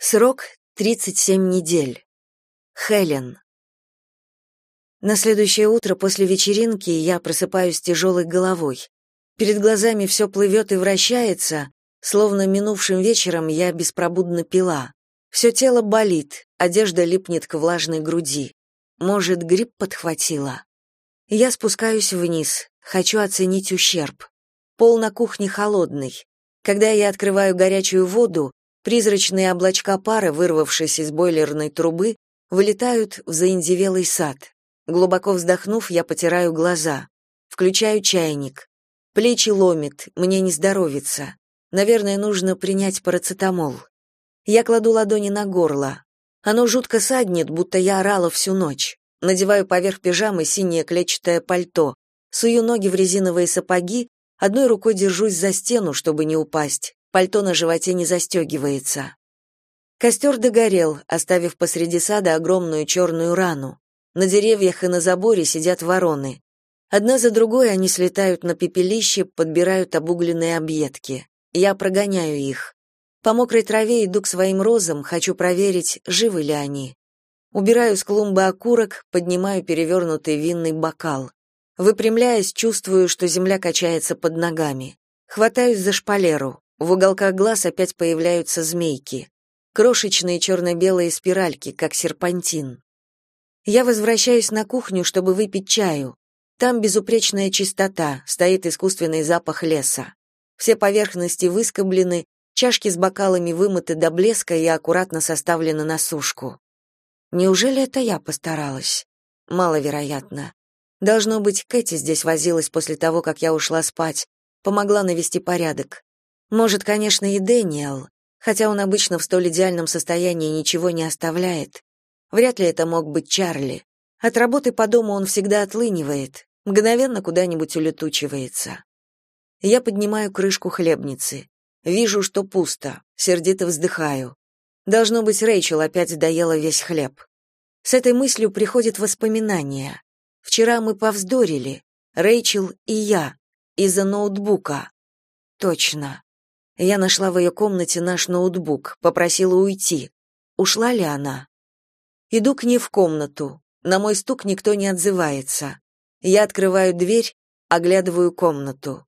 Срок 37 недель. Хелен. На следующее утро после вечеринки я просыпаюсь с тяжелой головой. Перед глазами все плывет и вращается, словно минувшим вечером я беспробудно пила. Все тело болит, одежда липнет к влажной груди. Может, грипп подхватила. Я спускаюсь вниз, хочу оценить ущерб. Пол на кухне холодный. Когда я открываю горячую воду, Призрачные облачка пара, вырвавшись из бойлерной трубы, вылетают в заиндевелый сад. Глубоко вздохнув, я потираю глаза. Включаю чайник. Плечи ломит, мне не здоровится. Наверное, нужно принять парацетамол. Я кладу ладони на горло. Оно жутко саднет, будто я орала всю ночь. Надеваю поверх пижамы синее клетчатое пальто, сую ноги в резиновые сапоги, одной рукой держусь за стену, чтобы не упасть, пальто на животе не застегивается. Костер догорел, оставив посреди сада огромную черную рану. На деревьях и на заборе сидят вороны. Одна за другой они слетают на пепелище, подбирают обугленные объедки. Я прогоняю их. По мокрой траве иду к своим розам, хочу проверить, живы ли они. Убираю с клумбы окурок, поднимаю перевернутый винный бокал. Выпрямляясь, чувствую, что земля качается под ногами. Хватаюсь за шпалеру. В уголках глаз опять появляются змейки. Крошечные черно-белые спиральки, как серпантин. Я возвращаюсь на кухню, чтобы выпить чаю. Там безупречная чистота, стоит искусственный запах леса. Все поверхности выскоблены, чашки с бокалами вымыты до блеска и аккуратно составлены на сушку. Неужели это я постаралась? Маловероятно. Должно быть, Кэти здесь возилась после того, как я ушла спать, помогла навести порядок. Может, конечно, и Дэниел, хотя он обычно в столь идеальном состоянии ничего не оставляет. Вряд ли это мог быть Чарли. От работы по дому он всегда отлынивает, мгновенно куда-нибудь улетучивается. Я поднимаю крышку хлебницы. Вижу, что пусто, сердито вздыхаю. Должно быть, Рэйчел опять доела весь хлеб. С этой мыслью приходит воспоминание. Вчера мы повздорили, Рэйчел и я, из-за ноутбука. Точно. Я нашла в ее комнате наш ноутбук, попросила уйти. Ушла ли она? Иду к ней в комнату. На мой стук никто не отзывается. Я открываю дверь, оглядываю комнату.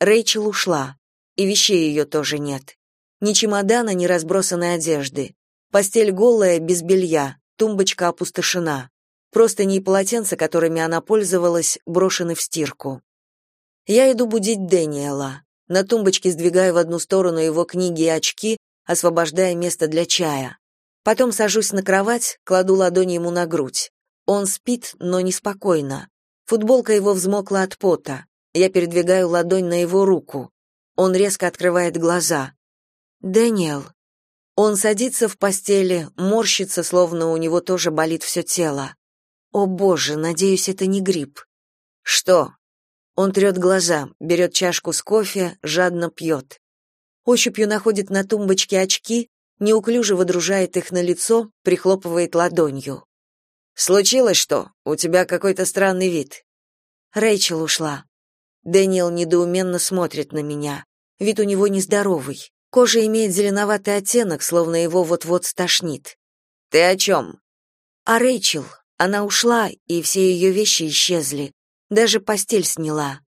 Рэйчел ушла, и вещей ее тоже нет. Ни чемодана, ни разбросанной одежды. Постель голая, без белья, тумбочка опустошена. Просто не полотенца, которыми она пользовалась, брошены в стирку. Я иду будить Дэниела. На тумбочке сдвигаю в одну сторону его книги и очки, освобождая место для чая. Потом сажусь на кровать, кладу ладони ему на грудь. Он спит, но неспокойно. Футболка его взмокла от пота. Я передвигаю ладонь на его руку. Он резко открывает глаза. «Дэниел». Он садится в постели, морщится, словно у него тоже болит все тело. «О боже, надеюсь, это не грипп». «Что?» Он трет глаза, берет чашку с кофе, жадно пьет. Ощупью находит на тумбочке очки, неуклюже водружает их на лицо, прихлопывает ладонью. «Случилось что? У тебя какой-то странный вид». Рэйчел ушла. Дэниел недоуменно смотрит на меня. Вид у него нездоровый. Кожа имеет зеленоватый оттенок, словно его вот-вот стошнит. «Ты о чем?» «А Рэйчел. Она ушла, и все ее вещи исчезли. Даже постель сняла.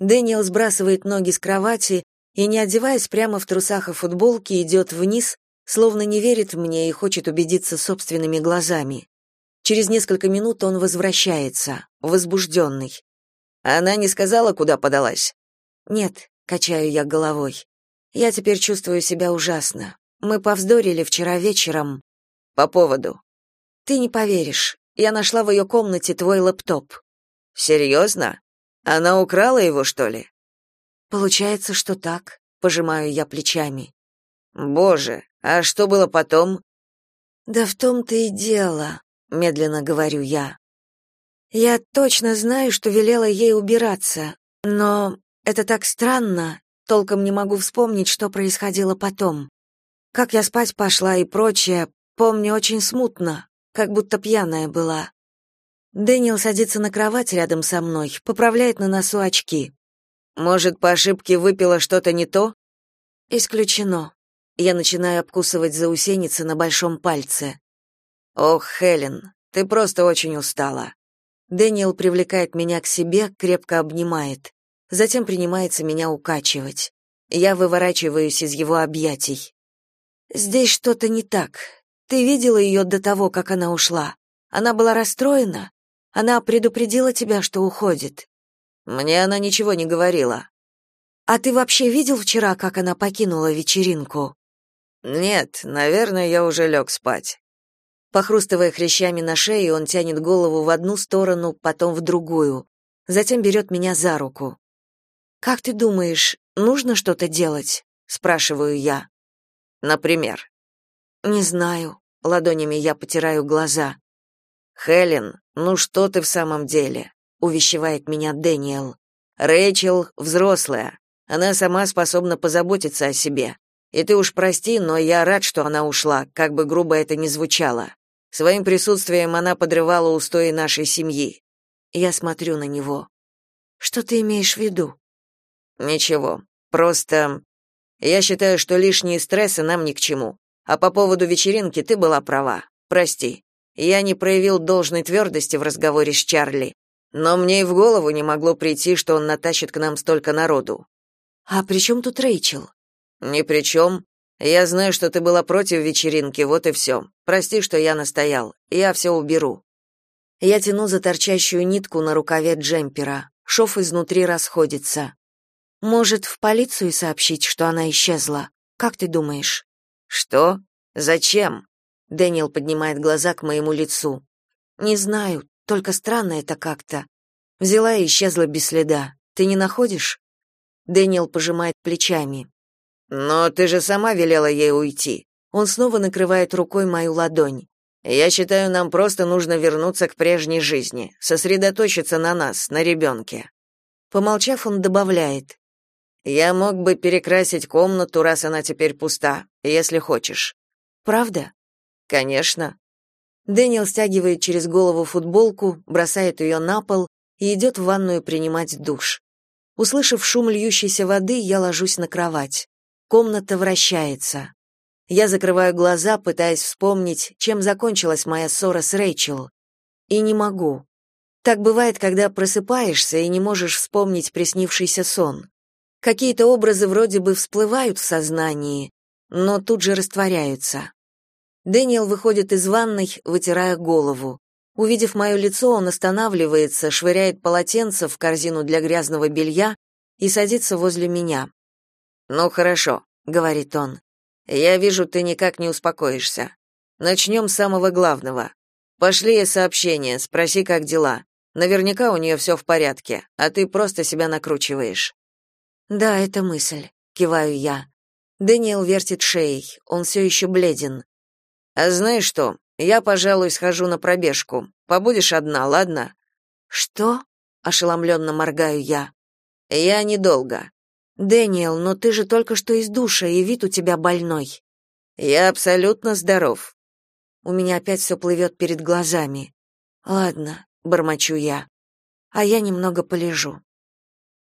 Дэниел сбрасывает ноги с кровати и, не одеваясь прямо в трусах и футболке, идет вниз, словно не верит мне и хочет убедиться собственными глазами. Через несколько минут он возвращается, возбужденный. Она не сказала, куда подалась? Нет, качаю я головой. Я теперь чувствую себя ужасно. Мы повздорили вчера вечером. По поводу. Ты не поверишь. Я нашла в ее комнате твой лэптоп. «Серьезно? Она украла его, что ли?» «Получается, что так», — пожимаю я плечами. «Боже, а что было потом?» «Да в том-то и дело», — медленно говорю я. «Я точно знаю, что велела ей убираться, но это так странно, толком не могу вспомнить, что происходило потом. Как я спать пошла и прочее, помню очень смутно, как будто пьяная была. Дэниел садится на кровать рядом со мной, поправляет на носу очки. Может, по ошибке выпила что-то не то? Исключено. Я начинаю обкусывать заусеницы на большом пальце. Ох, Хелен, ты просто очень устала. Дэниел привлекает меня к себе, крепко обнимает. Затем принимается меня укачивать. Я выворачиваюсь из его объятий. Здесь что-то не так. Ты видела ее до того, как она ушла? Она была расстроена? Она предупредила тебя, что уходит? Мне она ничего не говорила. А ты вообще видел вчера, как она покинула вечеринку? Нет, наверное, я уже лег спать. Похрустывая хрящами на шее, он тянет голову в одну сторону, потом в другую. Затем берет меня за руку. «Как ты думаешь, нужно что-то делать?» — спрашиваю я. «Например?» «Не знаю». Ладонями я потираю глаза. «Хелен, ну что ты в самом деле?» — увещевает меня Дэниел. «Рэйчел взрослая. Она сама способна позаботиться о себе. И ты уж прости, но я рад, что она ушла, как бы грубо это ни звучало. Своим присутствием она подрывала устои нашей семьи. Я смотрю на него. Что ты имеешь в виду? Ничего. Просто я считаю, что лишние стрессы нам ни к чему. А по поводу вечеринки ты была права. Прости. Я не проявил должной твердости в разговоре с Чарли, но мне и в голову не могло прийти, что он натащит к нам столько народу. А при чем тут Рэйчел? Ни при чем. Я знаю, что ты была против вечеринки, вот и все. Прости, что я настоял. Я все уберу. Я тяну за торчащую нитку на рукаве джемпера. Шов изнутри расходится. Может, в полицию сообщить, что она исчезла? Как ты думаешь? Что? Зачем? Дэниел поднимает глаза к моему лицу. Не знаю, только странно это как-то. Взяла и исчезла без следа. Ты не находишь? Дэниел пожимает плечами. Но ты же сама велела ей уйти. Он снова накрывает рукой мою ладонь. Я считаю, нам просто нужно вернуться к прежней жизни, сосредоточиться на нас, на ребенке». Помолчав, он добавляет: "Я мог бы перекрасить комнату, раз она теперь пуста, если хочешь". Правда? Конечно. Дэниел стягивает через голову футболку, бросает ее на пол и идет в ванную принимать душ. Услышав шум льющейся воды, я ложусь на кровать. Комната вращается. Я закрываю глаза, пытаясь вспомнить, чем закончилась моя ссора с Рэйчел. И не могу. Так бывает, когда просыпаешься и не можешь вспомнить приснившийся сон. Какие-то образы вроде бы всплывают в сознании, но тут же растворяются. Дэниел выходит из ванной, вытирая голову. Увидев мое лицо, он останавливается, швыряет полотенце в корзину для грязного белья и садится возле меня. «Ну хорошо», — говорит он. «Я вижу, ты никак не успокоишься. Начнем с самого главного. Пошли ей сообщение, спроси, как дела. Наверняка у нее все в порядке, а ты просто себя накручиваешь». «Да, это мысль», — киваю я. Дэниел вертит шеей, он все еще бледен. «А знаешь что, я, пожалуй, схожу на пробежку. Побудешь одна, ладно?» «Что?» — ошеломленно моргаю я. «Я недолго. Дэниел, но ты же только что из душа, и вид у тебя больной. Я абсолютно здоров. У меня опять все плывет перед глазами. Ладно, бормочу я. А я немного полежу.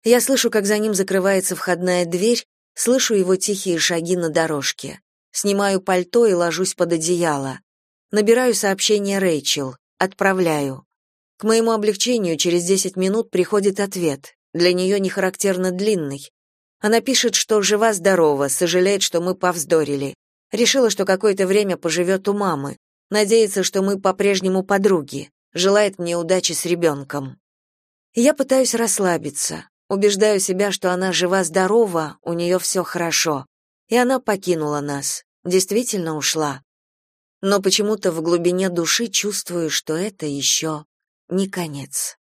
Я слышу, как за ним закрывается входная дверь, слышу его тихие шаги на дорожке. Снимаю пальто и ложусь под одеяло. Набираю сообщение Рэйчел, отправляю. К моему облегчению через 10 минут приходит ответ. Для нее не характерно длинный. Она пишет, что жива-здорова, сожалеет, что мы повздорили. Решила, что какое-то время поживет у мамы. Надеется, что мы по-прежнему подруги. Желает мне удачи с ребенком. Я пытаюсь расслабиться. Убеждаю себя, что она жива-здорова, у нее все хорошо. И она покинула нас. Действительно ушла. Но почему-то в глубине души чувствую, что это еще не конец.